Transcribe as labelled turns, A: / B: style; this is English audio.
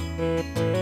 A: Música